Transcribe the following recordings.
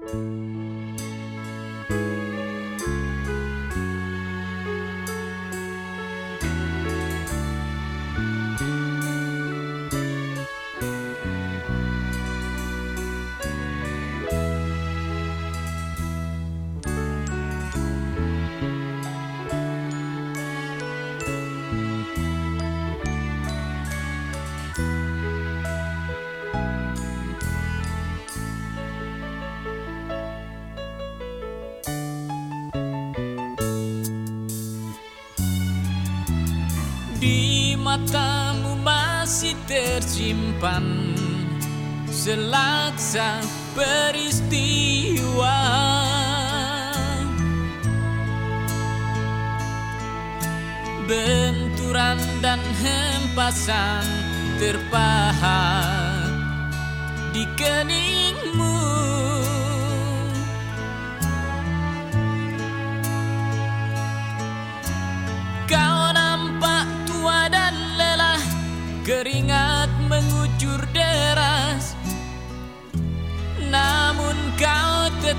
Di matamu masih tersimpan. Selaksa peristiwa. Benturan dan hempasan terpahat di keningmu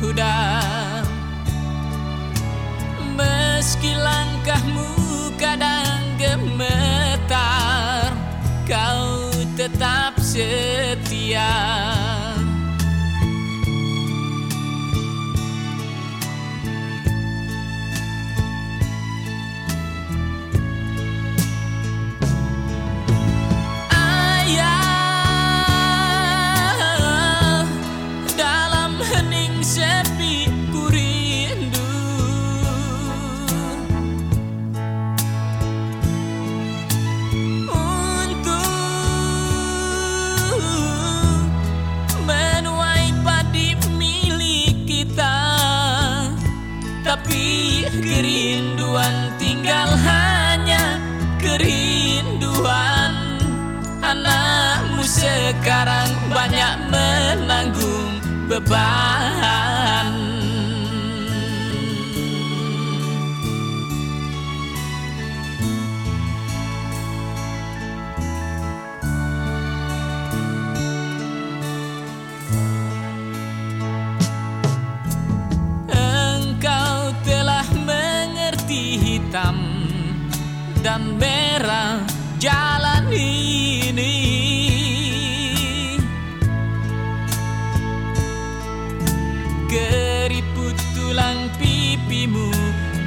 pudar Meski langkahmu kadang gemetar Kau tetap setia banyak menanggung beban. Engkau telah mengerti hitam dan merah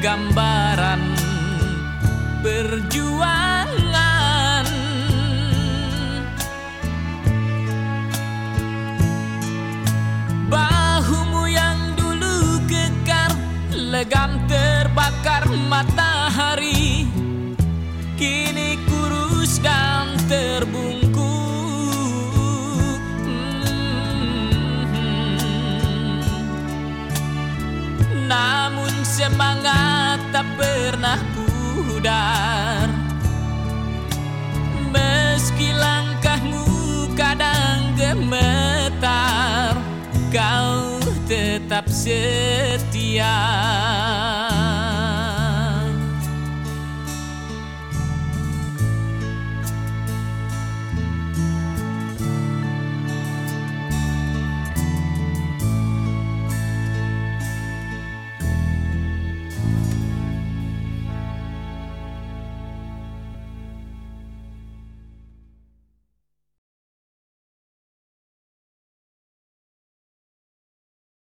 gambaran perjuangan. Bahumu yang dulu kekar Legam terbakar matahari Kini pernah pudar. Meski langkahmu kadang gemetar Kau tetap setia